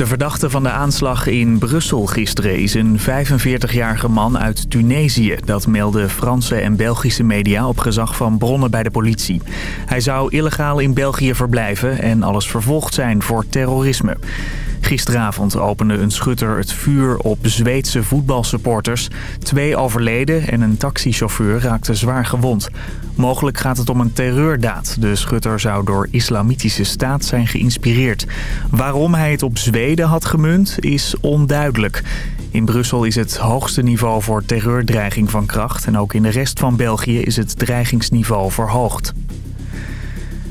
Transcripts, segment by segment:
De verdachte van de aanslag in Brussel gisteren is een 45-jarige man uit Tunesië. Dat melden Franse en Belgische media op gezag van bronnen bij de politie. Hij zou illegaal in België verblijven en alles vervolgd zijn voor terrorisme. Gisteravond opende een schutter het vuur op Zweedse voetbalsupporters. Twee overleden en een taxichauffeur raakte zwaar gewond. Mogelijk gaat het om een terreurdaad. De schutter zou door islamitische staat zijn geïnspireerd. Waarom hij het op Zweden had gemunt is onduidelijk. In Brussel is het hoogste niveau voor terreurdreiging van kracht... en ook in de rest van België is het dreigingsniveau verhoogd.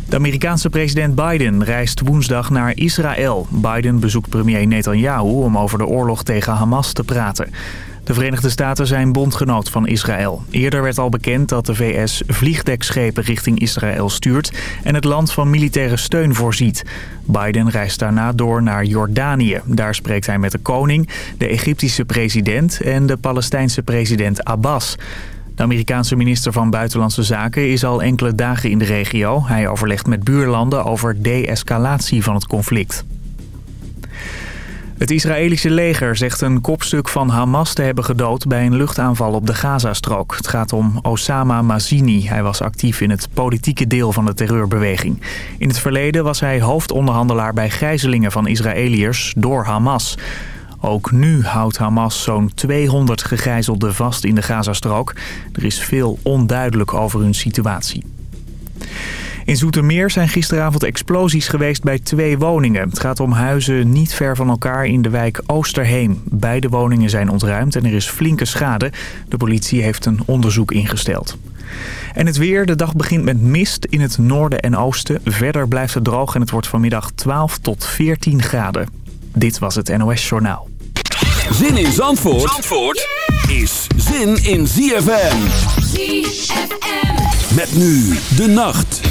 De Amerikaanse president Biden reist woensdag naar Israël. Biden bezoekt premier Netanyahu om over de oorlog tegen Hamas te praten. De Verenigde Staten zijn bondgenoot van Israël. Eerder werd al bekend dat de VS vliegdekschepen richting Israël stuurt... en het land van militaire steun voorziet. Biden reist daarna door naar Jordanië. Daar spreekt hij met de koning, de Egyptische president en de Palestijnse president Abbas. De Amerikaanse minister van Buitenlandse Zaken is al enkele dagen in de regio. Hij overlegt met buurlanden over de-escalatie van het conflict. Het Israëlische leger zegt een kopstuk van Hamas te hebben gedood bij een luchtaanval op de Gazastrook. Het gaat om Osama Mazini. Hij was actief in het politieke deel van de terreurbeweging. In het verleden was hij hoofdonderhandelaar bij gijzelingen van Israëliërs door Hamas. Ook nu houdt Hamas zo'n 200 gegijzelden vast in de Gazastrook. Er is veel onduidelijk over hun situatie. In Zoetermeer zijn gisteravond explosies geweest bij twee woningen. Het gaat om huizen niet ver van elkaar in de wijk Oosterheem. Beide woningen zijn ontruimd en er is flinke schade. De politie heeft een onderzoek ingesteld. En het weer. De dag begint met mist in het noorden en oosten. Verder blijft het droog en het wordt vanmiddag 12 tot 14 graden. Dit was het NOS Journaal. Zin in Zandvoort, Zandvoort is zin in ZFM. ZFM. Met nu de nacht.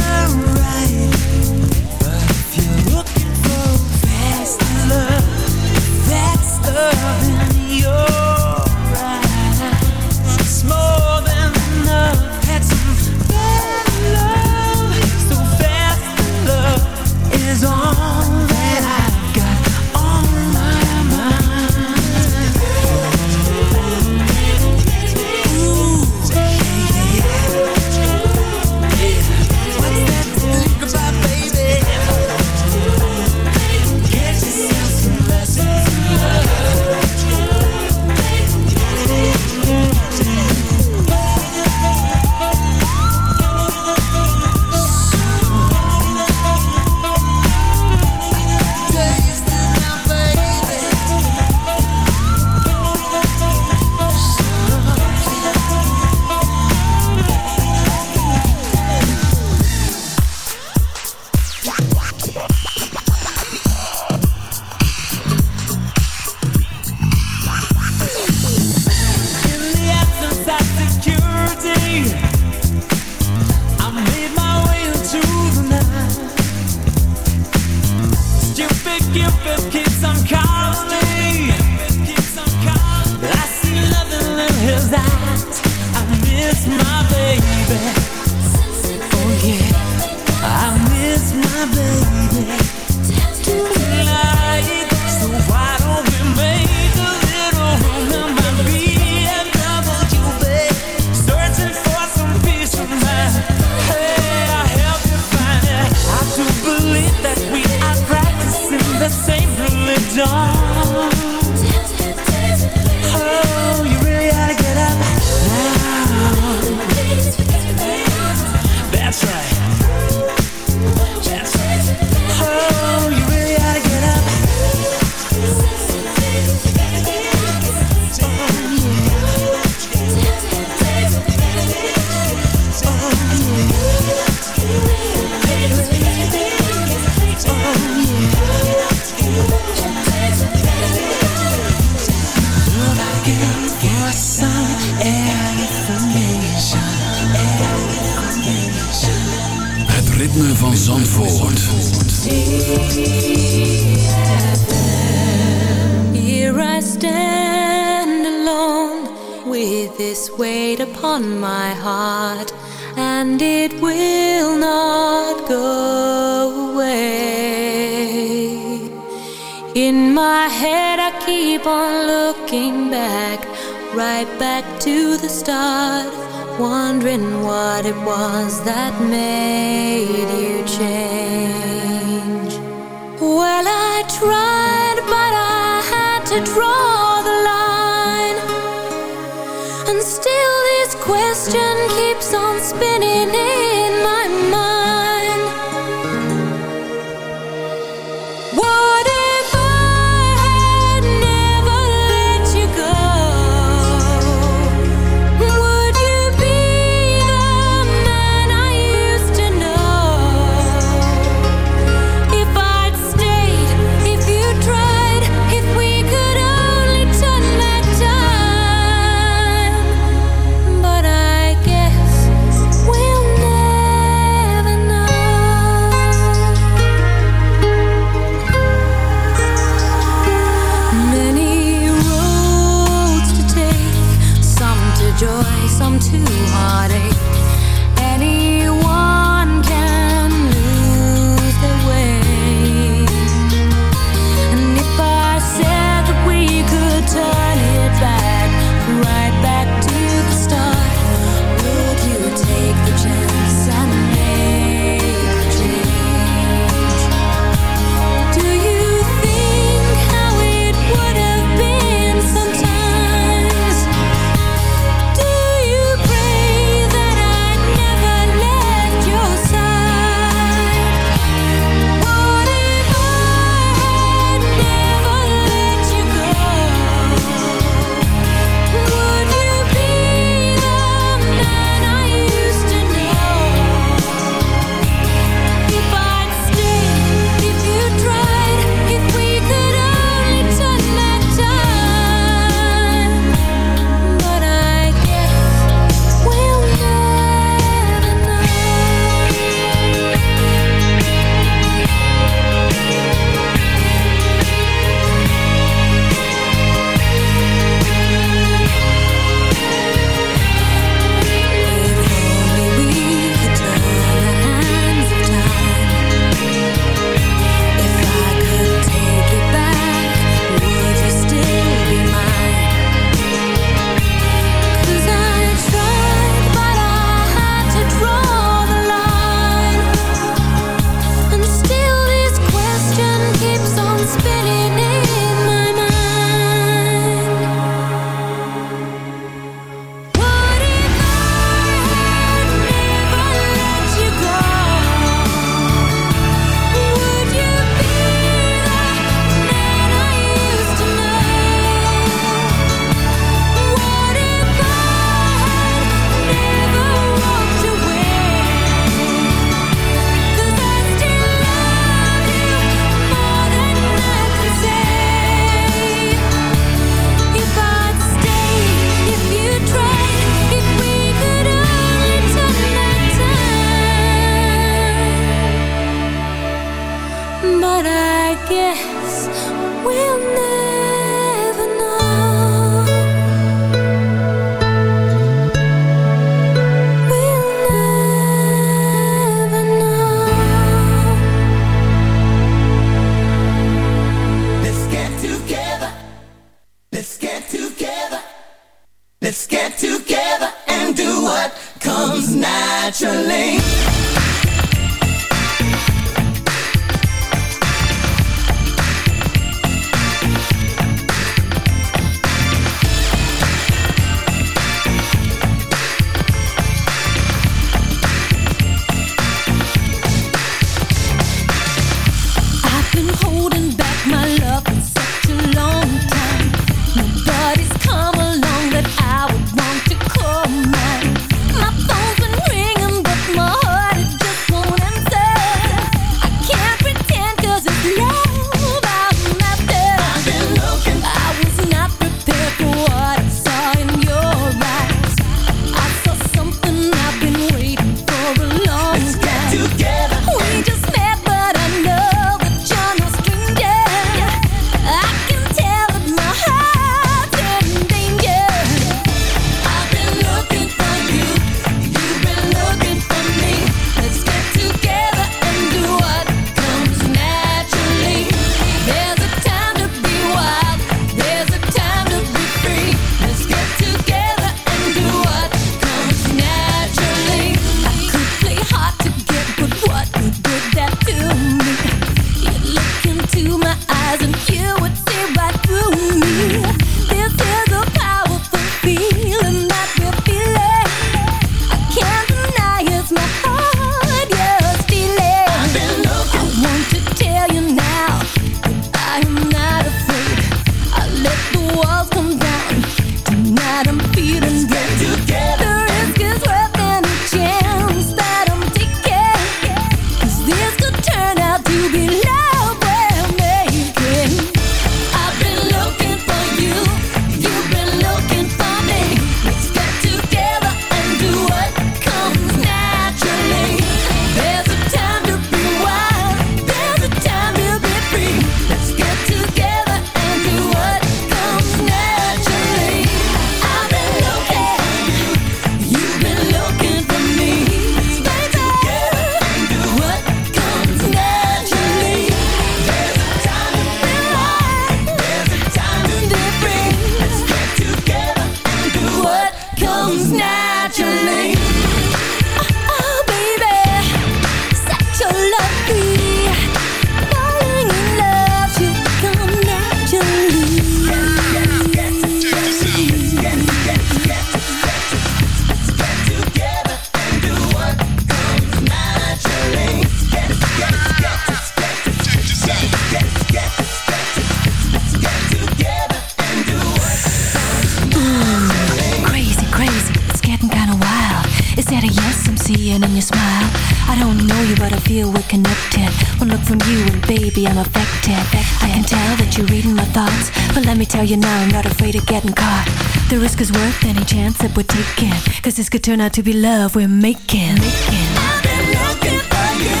tell you now, I'm not afraid of getting caught. The risk is worth any chance that we're taking. Cause this could turn out to be love we're making. I've been looking for you.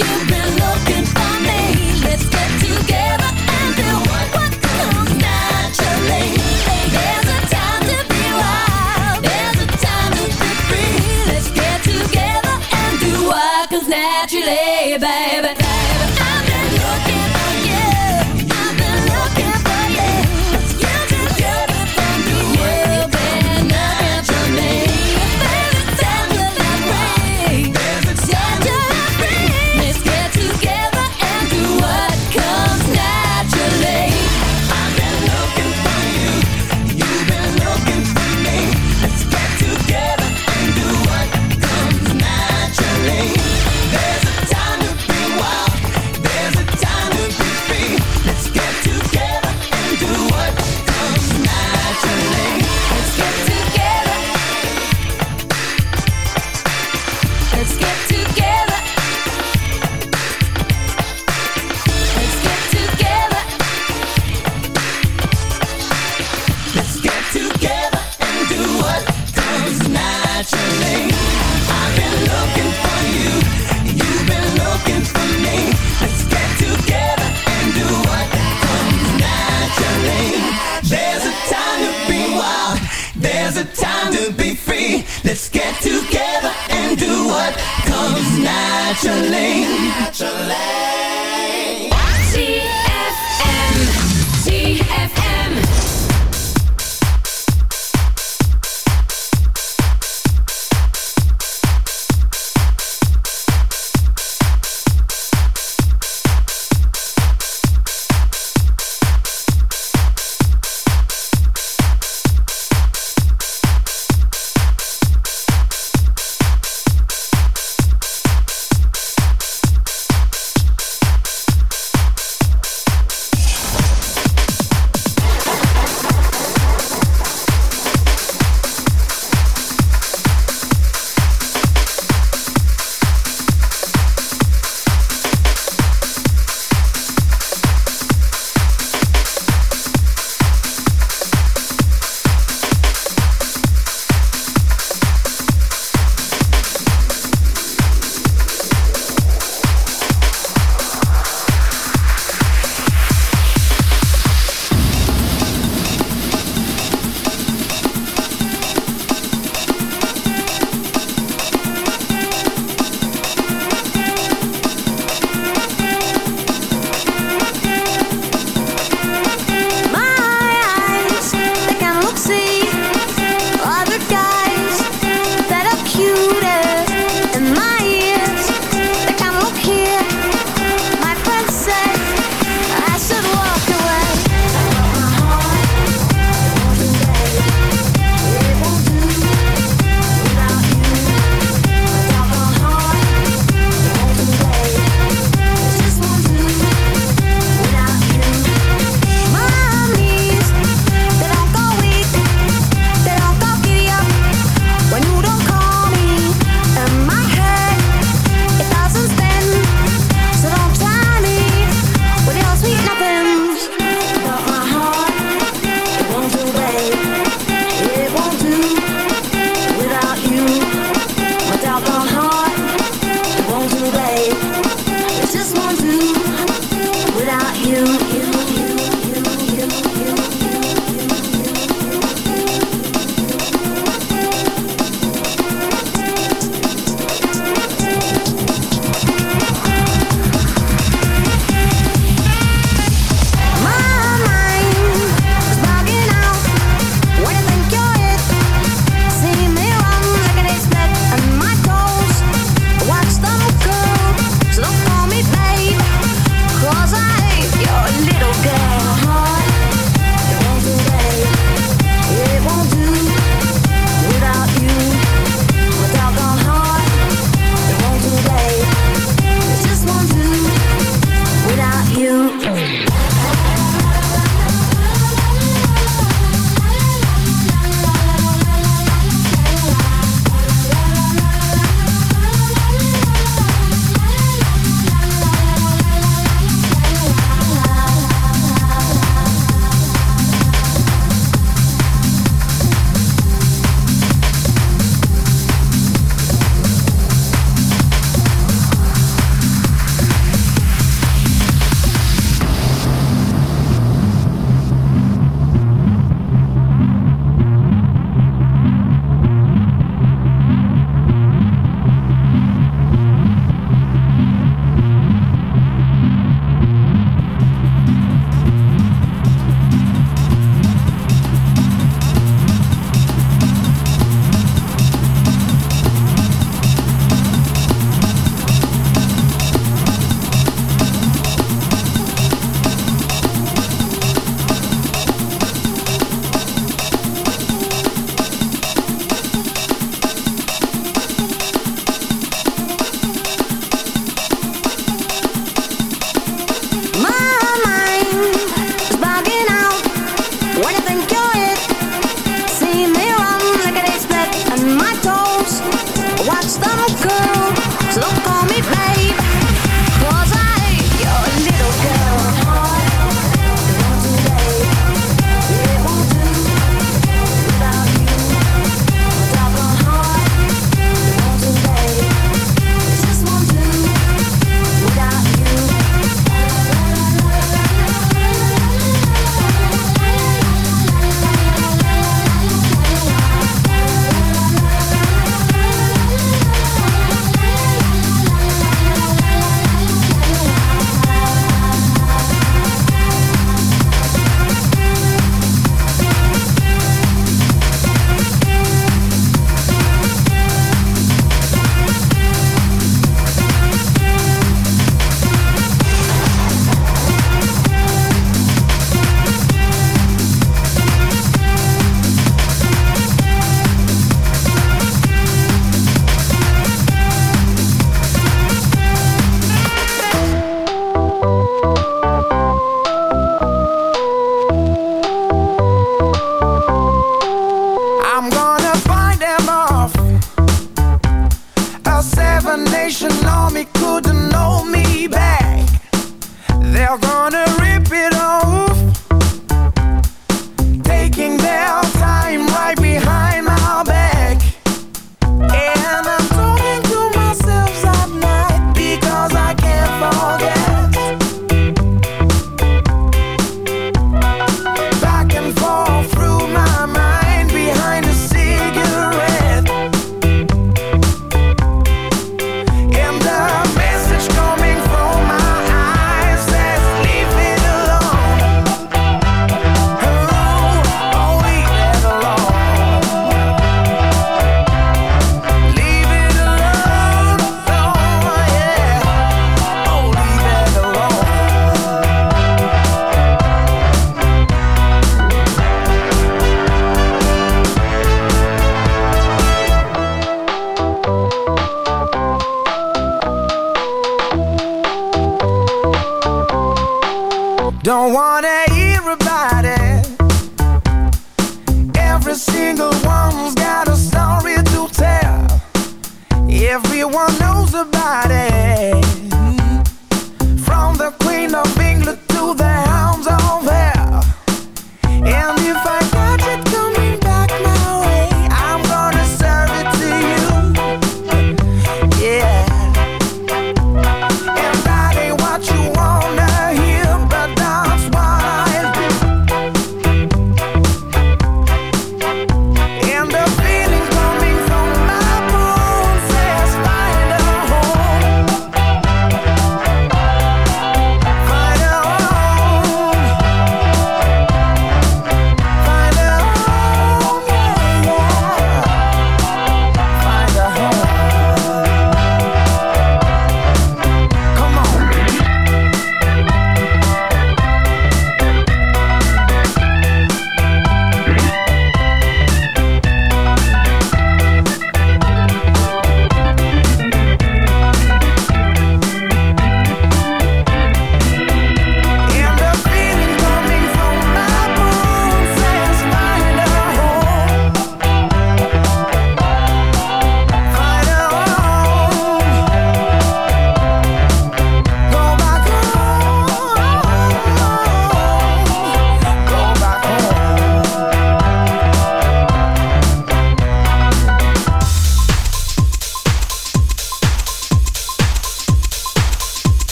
You've been looking for me. Let's get together and do what comes naturally. There's a time to be wild. There's a time to be free. Let's get together and do what comes naturally, baby.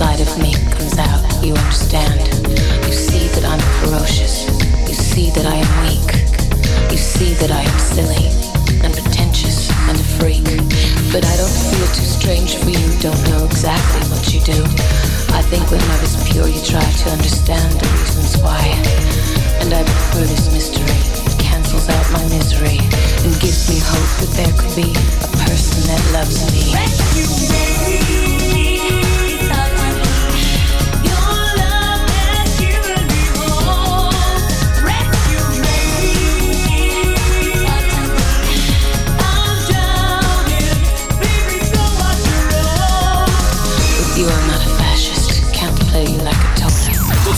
side of me comes out, you understand. You see that I'm ferocious. You see that I am weak. You see that I am silly and pretentious and a freak. But I don't feel too strange for you, don't know exactly what you do. I think when love is pure, you try to understand the reasons why. And I prefer this mystery. It cancels out my misery and gives me hope that there could be a person that loves me. Rescue me.